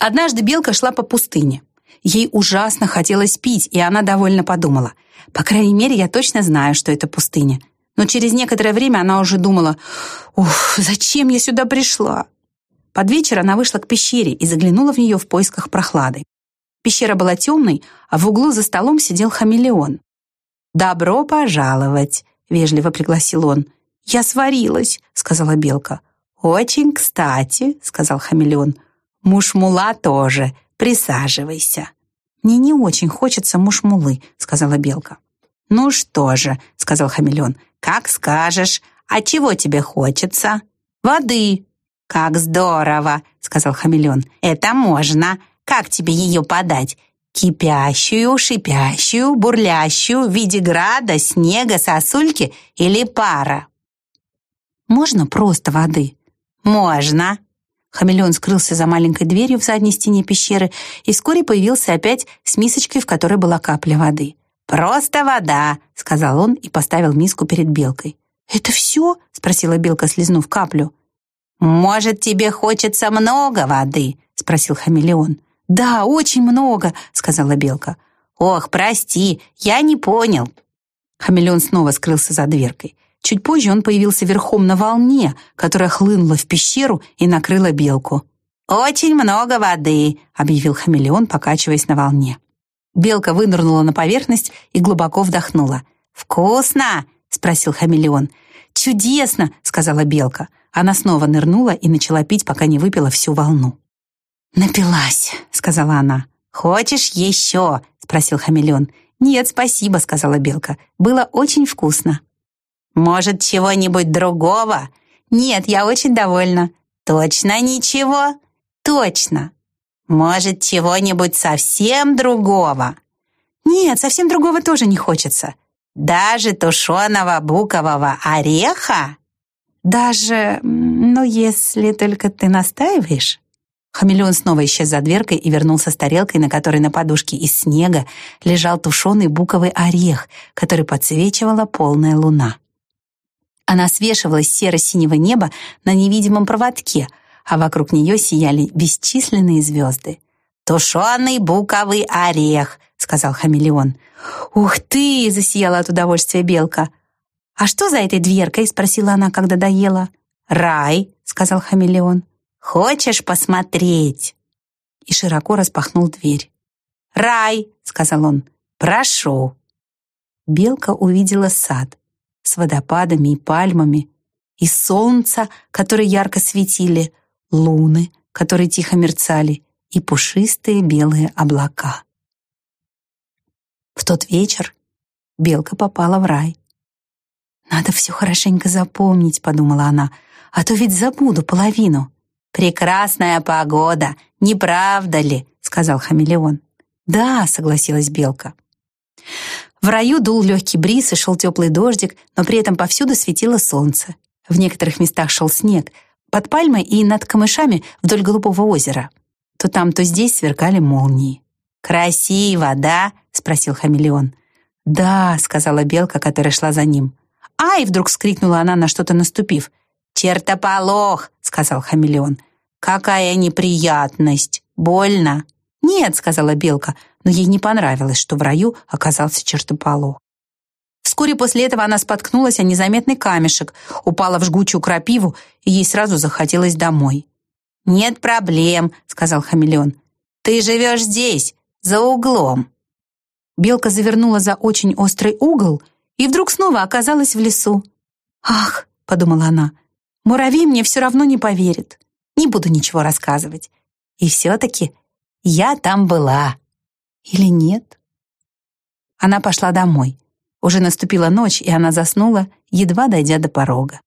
Однажды белка шла по пустыне. Ей ужасно хотелось пить, и она довольно подумала. По крайней мере, я точно знаю, что это пустыня. Но через некоторое время она уже думала, «Ух, зачем я сюда пришла?» Под вечер она вышла к пещере и заглянула в нее в поисках прохлады. Пещера была темной, а в углу за столом сидел хамелеон. «Добро пожаловать!» — вежливо пригласил он. «Я сварилась», — сказала белка. «Очень кстати», — сказал хамелеон. «Мушмула тоже. Присаживайся». «Мне не очень хочется мушмулы», — сказала белка. «Ну что же», — сказал хамелеон, — «как скажешь. А чего тебе хочется?» «Воды». «Как здорово», — сказал хамелеон. «Это можно. Как тебе ее подать? Кипящую, шипящую, бурлящую, в виде града, снега, сосульки или пара?» «Можно просто воды?» «Можно». Хамелеон скрылся за маленькой дверью в задней стене пещеры и вскоре появился опять с мисочкой, в которой была капля воды. «Просто вода», — сказал он и поставил миску перед белкой. «Это все?» — спросила белка, слезнув каплю. «Может, тебе хочется много воды?» — спросил хамелеон. «Да, очень много», — сказала белка. «Ох, прости, я не понял». Хамелеон снова скрылся за дверкой. Чуть позже он появился верхом на волне, которая хлынула в пещеру и накрыла белку. «Очень много воды», — объявил хамелеон, покачиваясь на волне. Белка вынырнула на поверхность и глубоко вдохнула. «Вкусно?» — спросил хамелеон. «Чудесно!» — сказала белка. Она снова нырнула и начала пить, пока не выпила всю волну. «Напилась», — сказала она. «Хочешь еще?» — спросил хамелеон. «Нет, спасибо», — сказала белка. «Было очень вкусно». Может, чего-нибудь другого? Нет, я очень довольна. Точно ничего? Точно. Может, чего-нибудь совсем другого? Нет, совсем другого тоже не хочется. Даже тушеного букового ореха? Даже, ну, если только ты настаиваешь. Хамелеон снова исчез за дверкой и вернулся с тарелкой, на которой на подушке из снега лежал тушеный буковый орех, который подсвечивала полная луна. Она свешивалась серо-синего неба на невидимом проводке, а вокруг нее сияли бесчисленные звезды. «Тушеный буковый орех», — сказал хамелеон. «Ух ты!» — засияла от удовольствия белка. «А что за этой дверкой?» — спросила она, когда доела. «Рай», — сказал хамелеон. «Хочешь посмотреть?» И широко распахнул дверь. «Рай», — сказал он, — «прошу». Белка увидела сад с водопадами и пальмами, и солнца, которые ярко светили, луны, которые тихо мерцали, и пушистые белые облака. В тот вечер белка попала в рай. «Надо все хорошенько запомнить», — подумала она, «а то ведь забуду половину». «Прекрасная погода, не правда ли?» — сказал хамелеон. «Да», — согласилась белка. В раю дул легкий бриз и шел теплый дождик, но при этом повсюду светило солнце. В некоторых местах шел снег, под пальмой и над камышами вдоль Голубого озера. То там, то здесь сверкали молнии. «Красиво, да?» — спросил хамелеон. «Да», — сказала белка, которая шла за ним. «Ай!» — вдруг скрикнула она, на что-то наступив. «Чертополох!» — сказал хамелеон. «Какая неприятность! Больно!» «Нет», — сказала белка, но ей не понравилось, что в раю оказался чертополох. Вскоре после этого она споткнулась о незаметный камешек, упала в жгучую крапиву, и ей сразу захотелось домой. «Нет проблем», — сказал хамелеон. «Ты живешь здесь, за углом». Белка завернула за очень острый угол и вдруг снова оказалась в лесу. «Ах», — подумала она, — «муравей мне все равно не поверит. Не буду ничего рассказывать. И все-таки я там была. Или нет? Она пошла домой. Уже наступила ночь, и она заснула, едва дойдя до порога.